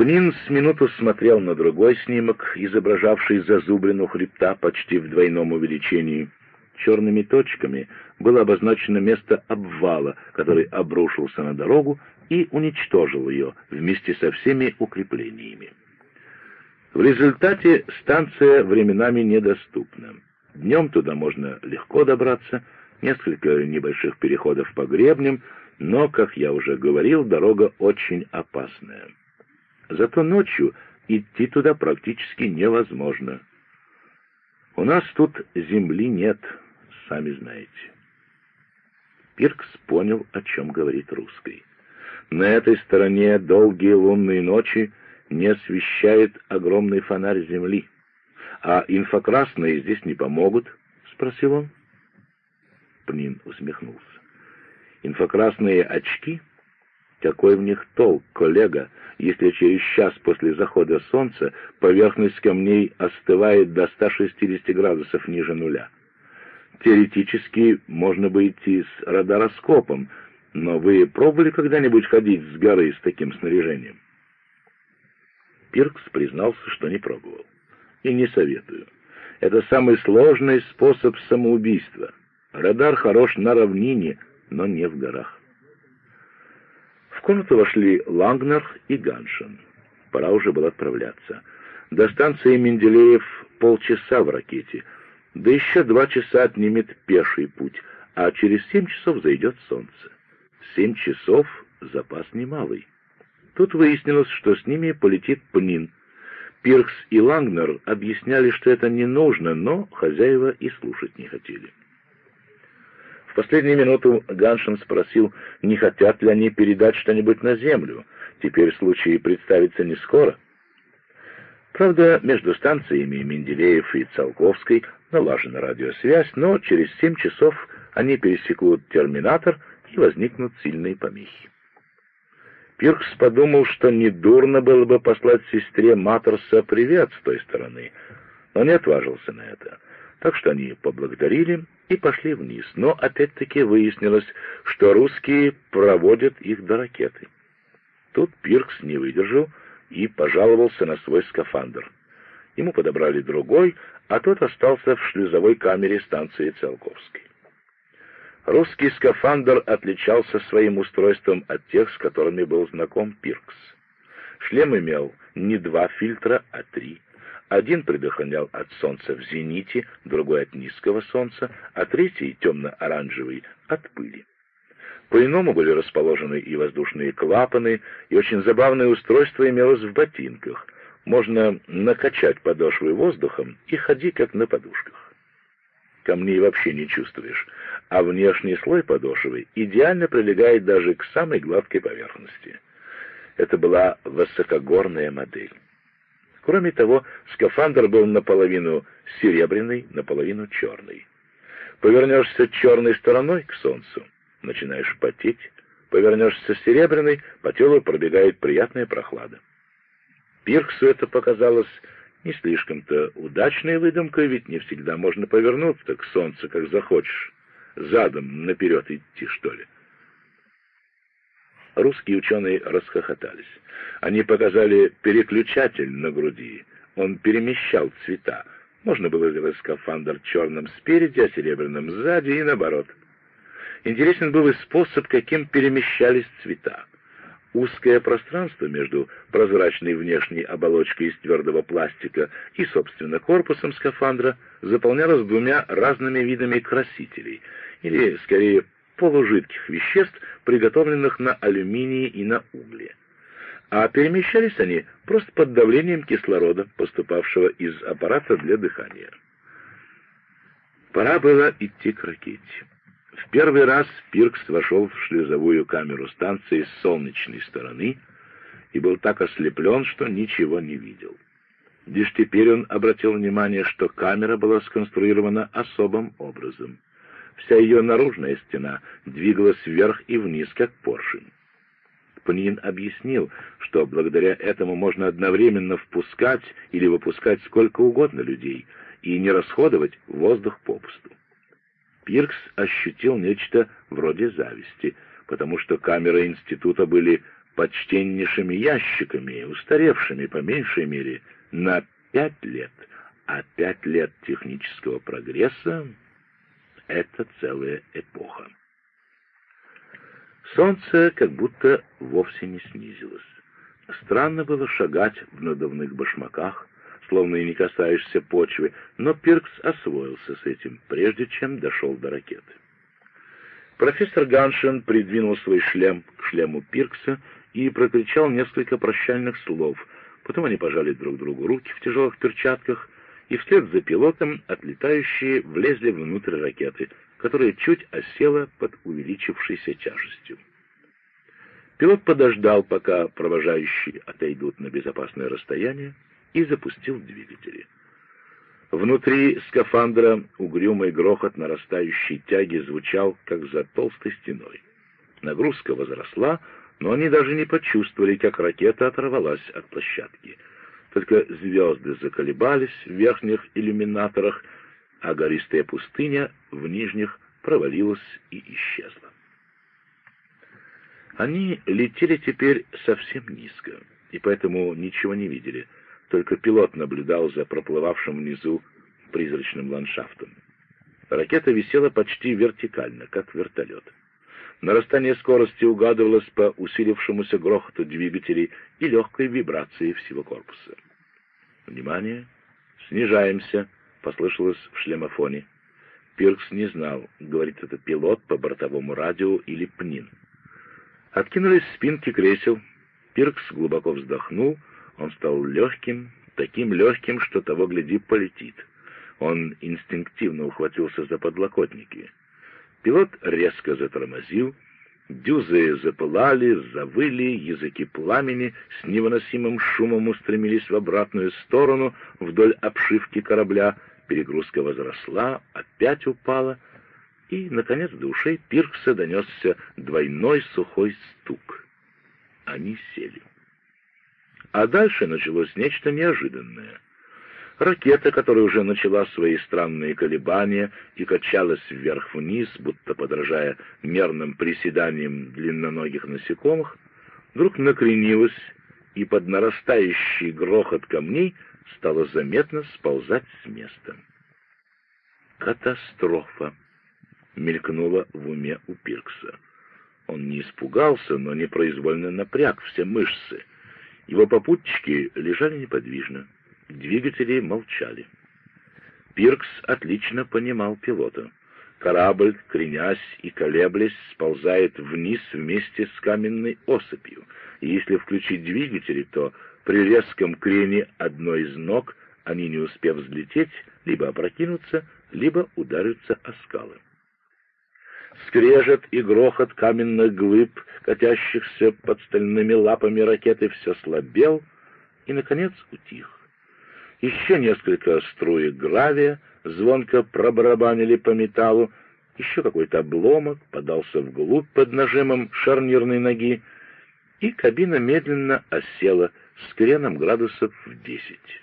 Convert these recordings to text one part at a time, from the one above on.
Пнин с минуту смотрел на другой снимок, изображавший зазубрину хребта почти в двойном увеличении. Черными точками было обозначено место обвала, который обрушился на дорогу и уничтожил ее вместе со всеми укреплениями. В результате станция временами недоступна. Днем туда можно легко добраться, несколько небольших переходов по гребням, но, как я уже говорил, дорога очень опасная. Зато ночью идти туда практически невозможно. У нас тут земли нет, сами знаете. Пиркс понял, о чем говорит русский. На этой стороне долгие лунные ночи не освещает огромный фонарь земли. «А инфокрасные здесь не помогут?» — спросил он. Пнин усмехнулся. «Инфокрасные очки? Какой в них толк, коллега, если через час после захода солнца поверхность камней остывает до 160 градусов ниже нуля? Теоретически можно бы идти с радароскопом, но вы пробовали когда-нибудь ходить с горы с таким снаряжением?» Пиркс признался, что не пробовал и не советую. Это самый сложный способ самоубийства. Радар хорош на равнине, но не в горах. В комнату вошли Лангнер и Ганшин. Пора уже было отправляться. До станции Менделеев полчаса в ракете, да еще два часа отнимет пеший путь, а через семь часов зайдет солнце. Семь часов — запас немалый. Тут выяснилось, что с ними полетит Пнин — Пиркс и Лангнер объясняли, что это не нужно, но хозяева и слушать не хотели. В последнюю минуту Ганшин спросил, не хотят ли они передать что-нибудь на землю. Теперь случай представится не скоро. Правда, между станциями Менделеев и Циолковской налажена радиосвязь, но через семь часов они пересекут терминатор и возникнут сильные помехи. Пиркс подумал, что недурно было бы послать сестре Матерса привет с той стороны, но не отважился на это. Так что они поблагодарили и пошли вниз, но опять-таки выяснилось, что русские проводят их до ракеты. Тут Пиркс не выдержал и пожаловался на свой скафандр. Ему подобрали другой, а тот остался в шлюзовой камере станции Циолковской. Русский скафандр отличался своим устройством от тех, с которыми был знаком Пиркс. Шлем имел не два фильтра, а три. Один предохранял от солнца в зените, другой от низкого солнца, а третий, темно-оранжевый, от пыли. По-иному были расположены и воздушные клапаны, и очень забавное устройство имелось в ботинках. Можно накачать подошвы воздухом и ходи как на подушках. Камней вообще не чувствуешь а внешний слой подошвы идеально прилегает даже к самой гладкой поверхности. Это была высокогорная модель. Кроме того, скафандр был наполовину серебряный, наполовину черный. Повернешься черной стороной к солнцу, начинаешь потеть, повернешься серебряной, по телу пробегает приятная прохлада. Пирксу это показалось не слишком-то удачной выдумкой, ведь не всегда можно повернуться к солнцу, как захочешь задом наперед идти, что ли? Русские ученые расхохотались. Они показали переключатель на груди. Он перемещал цвета. Можно было сделать скафандр черным спереди, а серебряным сзади и наоборот. Интересен был и способ, каким перемещались цвета. Узкое пространство между прозрачной внешней оболочкой из твердого пластика и, собственно, корпусом скафандра заполнялось двумя разными видами красителей, или, скорее, полужидких веществ, приготовленных на алюминии и на угле. А перемещались они просто под давлением кислорода, поступавшего из аппарата для дыхания. Пора было идти к ракете. В первый раз Пиркс вошел в шлюзовую камеру станции с солнечной стороны и был так ослеплен, что ничего не видел. Лишь теперь он обратил внимание, что камера была сконструирована особым образом. Вся ее наружная стена двигалась вверх и вниз, как поршень. Панин объяснил, что благодаря этому можно одновременно впускать или выпускать сколько угодно людей и не расходовать воздух попусту. Пиркс ощутил нечто вроде зависти, потому что камеры института были почтеннейшими ящиками, устаревшими по меньшей мере на пять лет, а пять лет технического прогресса — это целая эпоха. Солнце как будто вовсе не снизилось. Странно было шагать в надувных башмаках, словно и не касаешься почвы, но Пиркс освоился с этим, прежде чем дошел до ракеты. Профессор Ганшин придвинул свой шлем к шлему Пиркса и прокричал несколько прощальных слов. Потом они пожали друг другу руки в тяжелых перчатках, и вслед за пилотом отлетающие влезли внутрь ракеты, которая чуть осела под увеличившейся тяжестью. Пилот подождал, пока провожающие отойдут на безопасное расстояние, и запустил двигатели. Внутри скафандра угрюмый грохот нарастающей тяги звучал, как за толстой стеной. Нагрузка возросла, но они даже не почувствовали, как ракета оторвалась от площадки. Только звезды заколебались в верхних иллюминаторах, а гористая пустыня в нижних провалилась и исчезла. Они летели теперь совсем низко, и поэтому ничего не видели — только пилот наблюдал за проплывавшим внизу призрачным ландшафтом. Ракета висела почти вертикально, как вертолет. Нарастание скорости угадывалось по усилившемуся грохоту двигателей и легкой вибрации всего корпуса. «Внимание! Снижаемся!» — послышалось в шлемофоне. Пиркс не знал, говорит это пилот по бортовому радио или ПНИН. Откинулись спинки кресел. Пиркс глубоко вздохнул — он стал легким, таким легким, что того, гляди, полетит. Он инстинктивно ухватился за подлокотники. Пилот резко затормозил, дюзы запылали, завыли, языки пламени с невыносимым шумом устремились в обратную сторону вдоль обшивки корабля, перегрузка возросла, опять упала, и, наконец, до ушей Пиркса донесся двойной сухой стук. Они сели. А дальше началось нечто неожиданное. Ракета, которая уже начала свои странные колебания и качалась вверх-вниз, будто подражая мерным приседаниям длинноногих насекомых, вдруг накренилась и под нарастающий грохот камней стала заметно сползать с места. «Катастрофа!» — мелькнула в уме у Пиркса. Он не испугался, но непроизвольно напряг все мышцы — его попутчики лежали неподвижно, двигатели молчали. Пиркс отлично понимал пилота. Корабль, кренясь и колеблясь, сползает вниз вместе с каменной осыпью, и если включить двигатели, то при резком крене одной из ног они, не успев взлететь, либо опрокинутся, либо ударятся о скалы. Скрежет и грохот каменных глыб, катящихся под стальными лапами ракеты, все слабел и, наконец, утих. Еще несколько струек гравия звонко пробарабанили по металлу, еще какой-то обломок подался вглубь под нажимом шарнирной ноги, и кабина медленно осела с креном градусов в десять.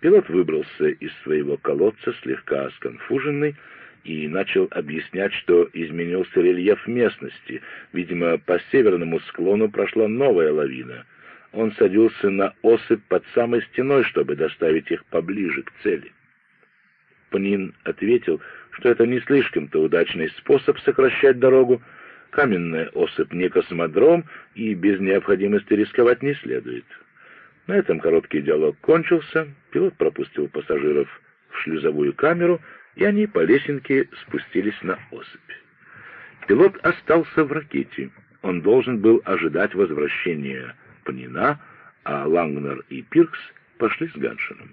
Пилот выбрался из своего колодца, слегка сконфуженный, и начал объяснять, что изменился рельеф местности. Видимо, по северному склону прошла новая лавина. Он садился на осыпь под самой стеной, чтобы доставить их поближе к цели. Пнин ответил, что это не слишком-то удачный способ сокращать дорогу. Каменная осыпь не космодром, и без необходимости рисковать не следует. На этом короткий диалог кончился, пилот пропустил пассажиров в шлюзовую камеру, и они по лесенке спустились на осыпь. Пилот остался в ракете. Он должен был ожидать возвращения Панина, а Лангнер и Пиркс пошли с Ганшином.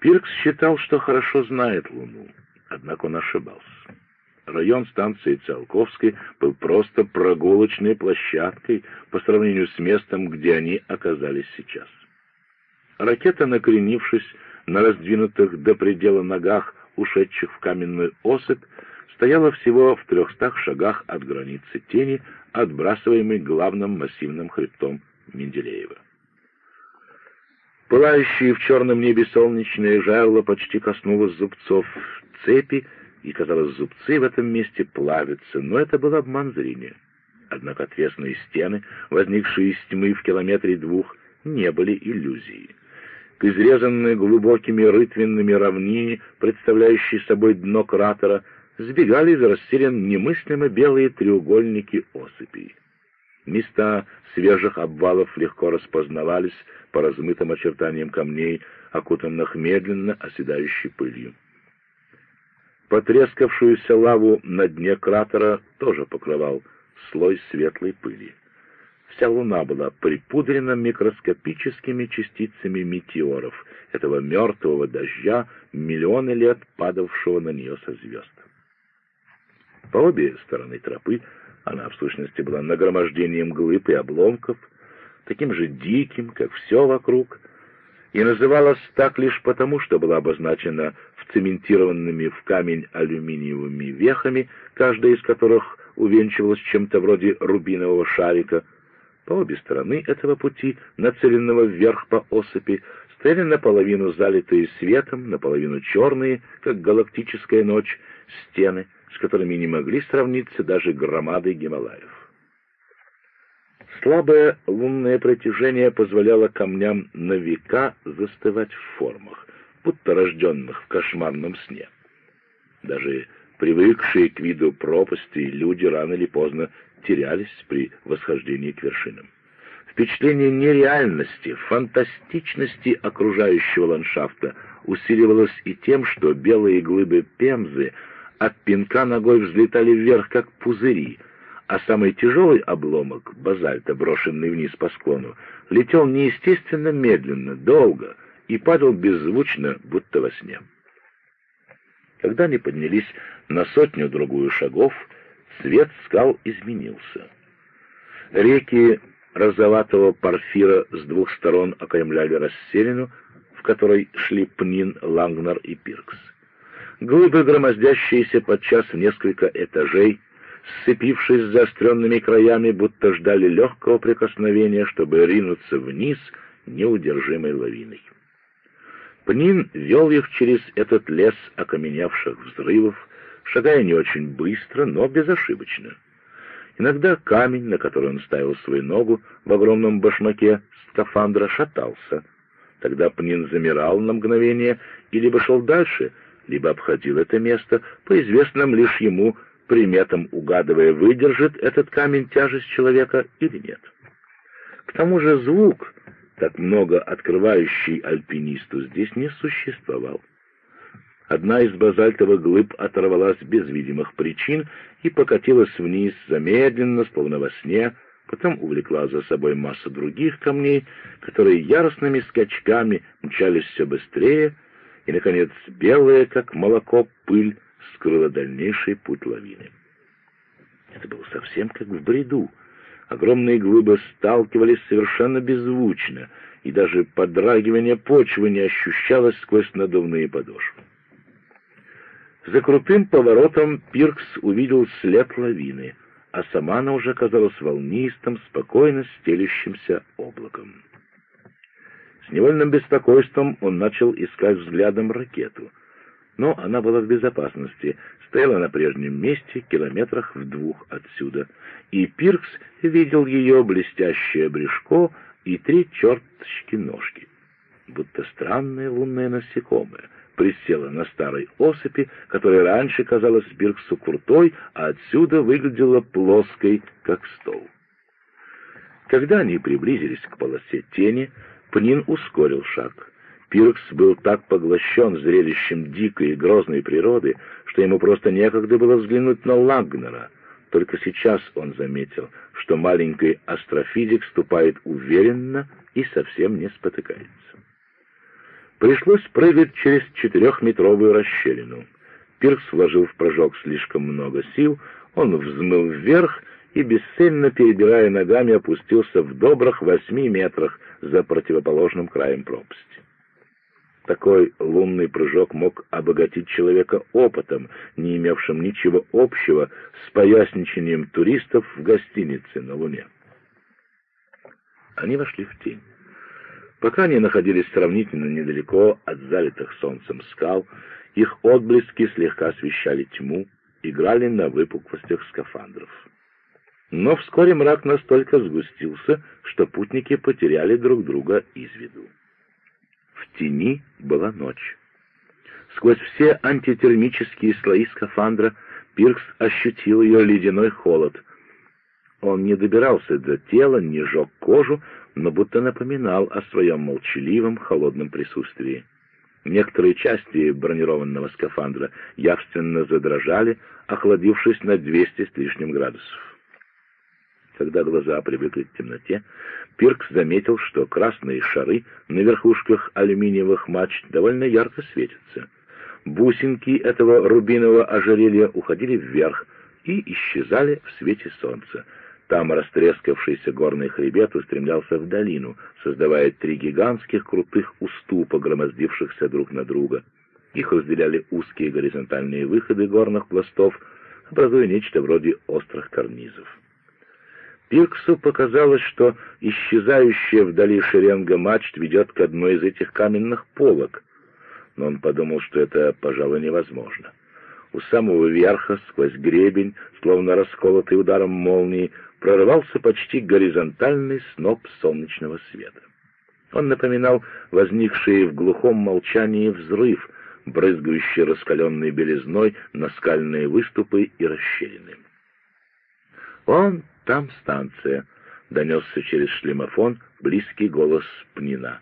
Пиркс считал, что хорошо знает Луну, однако он ошибался. Район станции Циолковской был просто прогулочной площадкой по сравнению с местом, где они оказались сейчас. Ракета, накренившись на раздвинутых до предела ногах, ушедших в каменную осыпь, стояла всего в трехстах шагах от границы тени, отбрасываемой главным массивным хребтом Менделеева. Пылающие в черном небе солнечное жерло почти коснулось зубцов цепи, и, казалось, зубцы в этом месте плавятся, но это был обман зрения. Однако отвесные стены, возникшие из тьмы в километре двух, не были иллюзией. К изрезанной глубокими рытвенными равнине, представляющей собой дно кратера, сбегали из расселен немыслимо белые треугольники осыпей. Места свежих обвалов легко распознавались по размытым очертаниям камней, окутанных медленно оседающей пылью. Потрескавшуюся лаву на дне кратера тоже покрывал слой светлой пыли. Вся луна была припудрена микроскопическими частицами метеоров, этого мертвого дождя, миллионы лет падавшего на нее со звезд. По обе стороны тропы она, в сущности, была нагромождением глыб и обломков, таким же диким, как все вокруг, и называлась так лишь потому, что была обозначена вцементированными в камень алюминиевыми вехами, каждая из которых увенчивалась чем-то вроде рубинового шарика. По обе стороны этого пути, нацеленного вверх по осыпи, стояли наполовину залитые светом, наполовину черные, как галактическая ночь, стены, с которыми не могли сравниться даже громады Гималаев. Слабое лунное протяжение позволяло камням на века застывать в формах, будто рожденных в кошмарном сне. Даже привыкшие к виду пропасти люди рано или поздно терялись при восхождении к вершинам. Впечатление нереальности, фантастичности окружающего ландшафта усиливалось и тем, что белые глыбы пемзы — от пинка ногой взлетали вверх, как пузыри, а самый тяжелый обломок, базальта, брошенный вниз по склону, летел неестественно медленно, долго и падал беззвучно, будто во сне. Когда они поднялись на сотню-другую шагов, цвет скал изменился. Реки розоватого порфира с двух сторон окаймляли расселину, в которой шли Пнин, Лангнер и Пиркс. Глыбы, громоздящиеся подчас в несколько этажей, сцепившись с заостренными краями, будто ждали легкого прикосновения, чтобы ринуться вниз неудержимой лавиной. Пнин вел их через этот лес окаменевших взрывов, шагая не очень быстро, но безошибочно. Иногда камень, на который он ставил свою ногу в огромном башмаке скафандра, шатался. Тогда Пнин замирал на мгновение и либо шел дальше — либо обходил это место, по известным лишь ему приметам угадывая, выдержит этот камень тяжесть человека или нет. К тому же звук, так много открывающий альпинисту, здесь не существовал. Одна из базальтовых глыб оторвалась без видимых причин и покатилась вниз замедленно, словно во сне, потом увлекла за собой массу других камней, которые яростными скачками мчались все быстрее, и, наконец, белая, как молоко, пыль скрыла дальнейший путь лавины. Это было совсем как в бреду. Огромные глыбы сталкивались совершенно беззвучно, и даже подрагивание почвы не ощущалось сквозь надувные подошвы. За крутым поворотом Пиркс увидел след лавины, а сама она уже казалась волнистым, спокойно стелющимся облаком. С невольным беспокойством он начал искать взглядом ракету. Но она была в безопасности, стояла на прежнем месте, километрах в двух отсюда, и Пиркс видел ее блестящее брюшко и три черточки ножки. Будто странное лунное насекомое присела на старой осыпи, которая раньше казалась Пирксу крутой, а отсюда выглядела плоской, как стол. Когда они приблизились к полосе тени, Пнин ускорил шаг. Пиркс был так поглощен зрелищем дикой и грозной природы, что ему просто некогда было взглянуть на Лагнера. Только сейчас он заметил, что маленький астрофизик ступает уверенно и совсем не спотыкается. Пришлось прыгать через четырехметровую расщелину. Пиркс вложил в прыжок слишком много сил, он взмыл вверх и, бесцельно перебирая ногами, опустился в добрых восьми метрах за противоположным краем пропасти. Такой лунный прыжок мог обогатить человека опытом, не имевшим ничего общего с поясничанием туристов в гостинице на Луне. Они вошли в тень. Пока они находились сравнительно недалеко от залитых солнцем скал, их отблески слегка освещали тьму, играли на выпуклостях скафандров. Но вскоре мрак настолько сгустился, что путники потеряли друг друга из виду. В тени была ночь. Сквозь все антитермические слои скафандра Пиркс ощутил ее ледяной холод. Он не добирался до тела, не жег кожу, но будто напоминал о своем молчаливом, холодном присутствии. Некоторые части бронированного скафандра явственно задрожали, охладившись на 200 с лишним градусов. Когда глаза привыкли к темноте, Пиркс заметил, что красные шары на верхушках алюминиевых мачт довольно ярко светятся. Бусинки этого рубинового ожерелья уходили вверх и исчезали в свете солнца. Там растрескавшийся горный хребет устремлялся в долину, создавая три гигантских крутых уступа, громоздившихся друг на друга. Их разделяли узкие горизонтальные выходы горных пластов, образуя нечто вроде острых карнизов. Пирксу показалось, что исчезающая вдали шеренга мачт ведет к одной из этих каменных полок, но он подумал, что это, пожалуй, невозможно. У самого верха, сквозь гребень, словно расколотый ударом молнии, прорывался почти горизонтальный сноп солнечного света. Он напоминал возникший в глухом молчании взрыв, брызгающий раскаленной белизной на скальные выступы и расщелины. «Он там станция», — донесся через шлемофон близкий голос Пнина.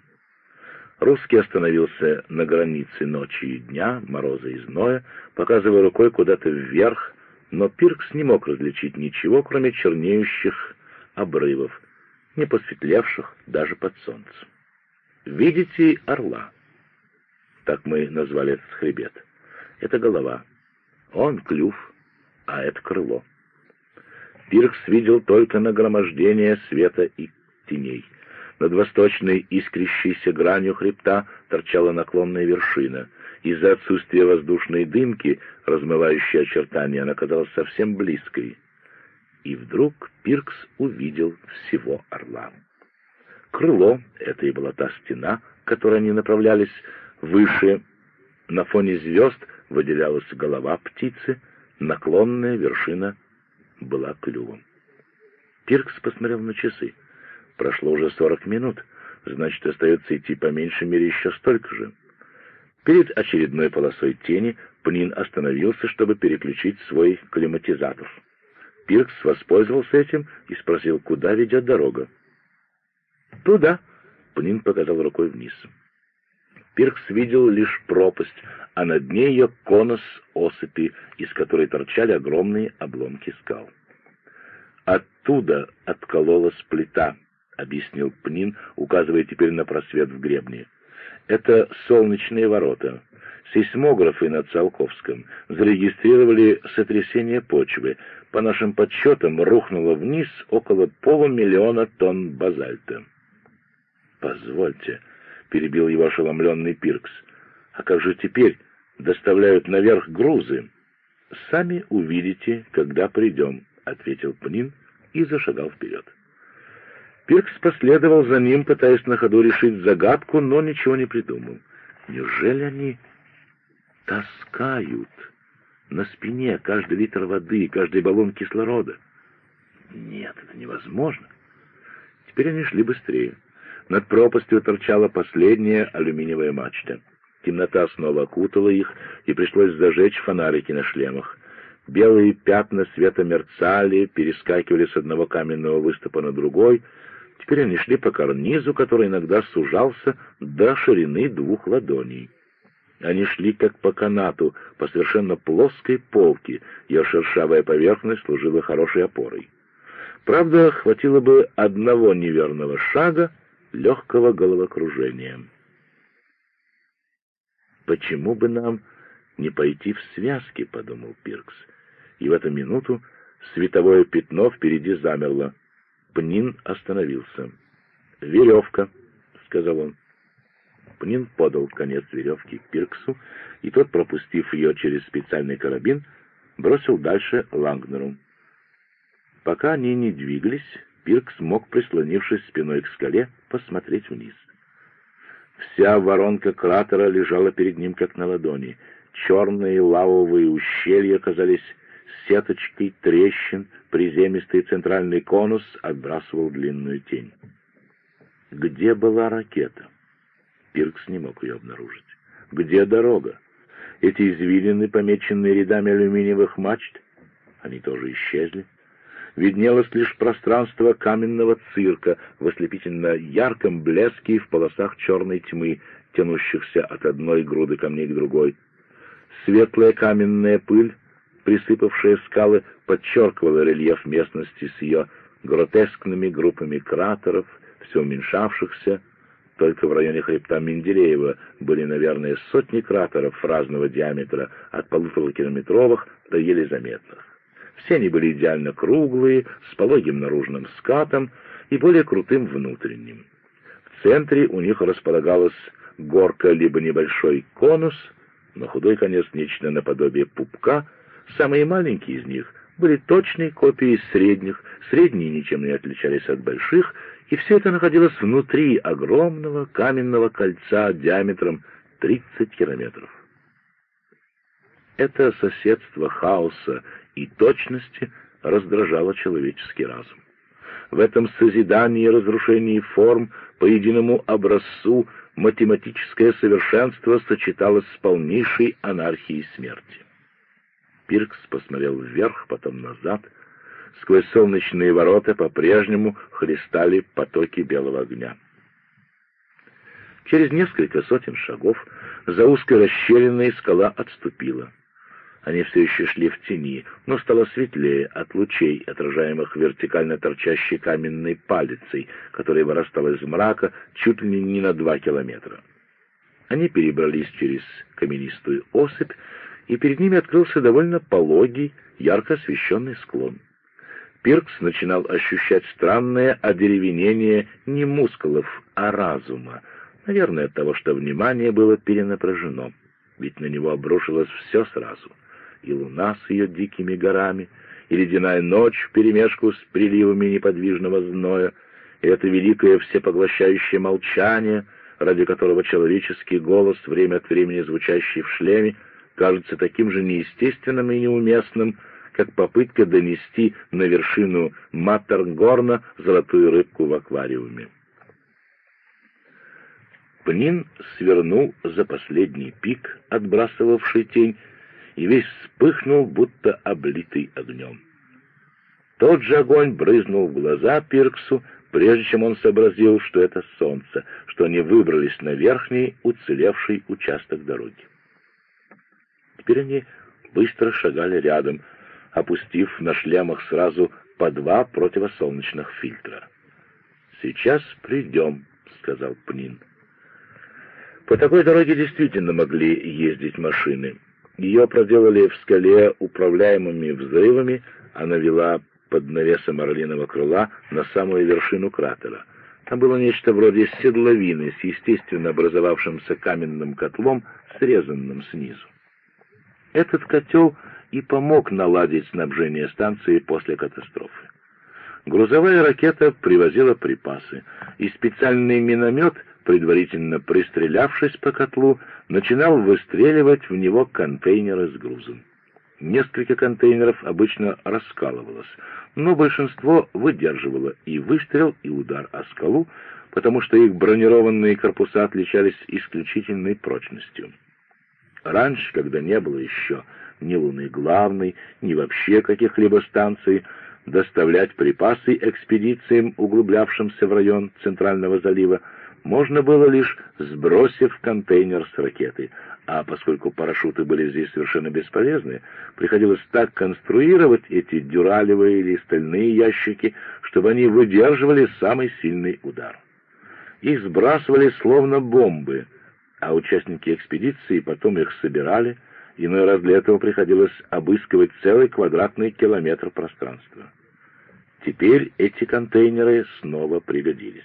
Русский остановился на границе ночи и дня, мороза и зноя, показывая рукой куда-то вверх, но Пиркс не мог различить ничего, кроме чернеющих обрывов, не посветлевших даже под солнцем. «Видите орла?» Так мы назвали этот хребет. Это голова. Он клюв, а это крыло. Пиркс видел только нагромождение света и теней — над восточной искрящейся гранью хребта торчала наклонная вершина. Из-за отсутствия воздушной дымки, размывающей очертания, она казалась совсем близкой. И вдруг Пиркс увидел всего орла. Крыло — это и была та стена, к которой они направлялись. Выше, на фоне звезд, выделялась голова птицы, наклонная вершина была клювом. Пиркс посмотрел на часы. Прошло уже сорок минут, значит, остается идти по меньшей мере еще столько же. Перед очередной полосой тени Пнин остановился, чтобы переключить свой климатизатор. Пиркс воспользовался этим и спросил, куда ведет дорога. «Туда», — Пнин показал рукой вниз. Пиркс видел лишь пропасть, а над ней ее конус осыпи, из которой торчали огромные обломки скал. Оттуда откололась плита, — объяснил Пнин, указывая теперь на просвет в гребне. «Это солнечные ворота. Сейсмографы на Циолковском зарегистрировали сотрясение почвы. По нашим подсчетам, рухнуло вниз около полумиллиона тонн базальта». «Позвольте», — перебил его ошеломленный Пиркс, — «а как же теперь доставляют наверх грузы?» «Сами увидите, когда придем», — ответил Пнин и зашагал вперед. Пиркс последовал за ним, пытаясь на ходу решить загадку, но ничего не придумал. Неужели они таскают на спине каждый литр воды, каждый баллон кислорода? Нет, это невозможно. Теперь они шли быстрее. Над пропастью торчала последняя алюминиевая мачта. Темнота снова окутала их, и пришлось зажечь фонарики на шлемах. Белые пятна света мерцали, перескакивали с одного каменного выступа на другой — Теперь они шли по карнизу, который иногда сужался до ширины двух ладоней. Они шли как по канату, по совершенно плоской полке, ее шершавая поверхность служила хорошей опорой. Правда, хватило бы одного неверного шага, легкого головокружения. «Почему бы нам не пойти в связке?» — подумал Пиркс. И в эту минуту световое пятно впереди замерло. Пнин остановился. «Веревка», — сказал он. Пнин подал конец веревки Пирксу, и тот, пропустив ее через специальный карабин, бросил дальше Лангнеру. Пока они не двигались, Пиркс мог, прислонившись спиной к скале, посмотреть вниз. Вся воронка кратера лежала перед ним, как на ладони. Черные лавовые ущелья казались сеточкой трещин приземистый центральный конус отбрасывал длинную тень. Где была ракета? Пиркс не мог ее обнаружить. Где дорога? Эти извилины, помеченные рядами алюминиевых мачт, они тоже исчезли. Виднелось лишь пространство каменного цирка в ослепительно ярком блеске в полосах черной тьмы, тянущихся от одной груды камней к другой. Светлая каменная пыль, присыпавшая скалы, подчеркивала рельеф местности с ее гротескными группами кратеров, все уменьшавшихся. Только в районе хребта Менделеева были, наверное, сотни кратеров разного диаметра, от полуторакилометровых до еле заметных. Все они были идеально круглые, с пологим наружным скатом и более крутым внутренним. В центре у них располагалась горка либо небольшой конус, на худой конец нечто наподобие пупка. Самые маленькие из них были точной копией средних, средние ничем не отличались от больших, и все это находилось внутри огромного каменного кольца диаметром 30 километров. Это соседство хаоса и точности раздражало человеческий разум. В этом созидании и разрушении форм по единому образцу математическое совершенство сочеталось с полнейшей анархией смерти. Пиркс посмотрел вверх, потом назад. Сквозь солнечные ворота по-прежнему хлестали потоки белого огня. Через несколько сотен шагов за узкой расщелиной скала отступила. Они все еще шли в тени, но стало светлее от лучей, отражаемых вертикально торчащей каменной палицей, которая вырастала из мрака чуть ли не на два километра. Они перебрались через каменистую осыпь, и перед ними открылся довольно пологий, ярко освещенный склон. Пиркс начинал ощущать странное одеревенение не мускулов, а разума, наверное, от того, что внимание было перенапряжено, ведь на него обрушилось все сразу — и луна с ее дикими горами, и ледяная ночь вперемешку с приливами неподвижного зноя, и это великое всепоглощающее молчание, ради которого человеческий голос, время от времени звучащий в шлеме, кажется таким же неестественным и неуместным, как попытка донести на вершину Маттернгорна золотую рыбку в аквариуме. Пнин свернул за последний пик, отбрасывавший тень, и весь вспыхнул, будто облитый огнем. Тот же огонь брызнул в глаза Пирксу, прежде чем он сообразил, что это солнце, что они выбрались на верхний уцелевший участок дороги. Теперь они быстро шагали рядом, опустив на шлемах сразу по два противосолнечных фильтра. «Сейчас придем», — сказал Пнин. По такой дороге действительно могли ездить машины. Ее проделали в скале управляемыми взрывами, она вела под навесом орлиного крыла на самую вершину кратера. Там было нечто вроде седловины с естественно образовавшимся каменным котлом, срезанным снизу. Этот котел и помог наладить снабжение станции после катастрофы. Грузовая ракета привозила припасы, и специальный миномет — предварительно пристрелявшись по котлу, начинал выстреливать в него контейнеры с грузом. Несколько контейнеров обычно раскалывалось, но большинство выдерживало и выстрел, и удар о скалу, потому что их бронированные корпуса отличались исключительной прочностью. Раньше, когда не было еще ни Луны главной, ни вообще каких-либо станций, доставлять припасы экспедициям, углублявшимся в район Центрального залива, можно было лишь сбросив контейнер с ракетой, а поскольку парашюты были здесь совершенно бесполезны, приходилось так конструировать эти дюралевые или стальные ящики, чтобы они выдерживали самый сильный удар. Их сбрасывали словно бомбы, а участники экспедиции потом их собирали, иной раз для этого приходилось обыскивать целый квадратный километр пространства. Теперь эти контейнеры снова пригодились.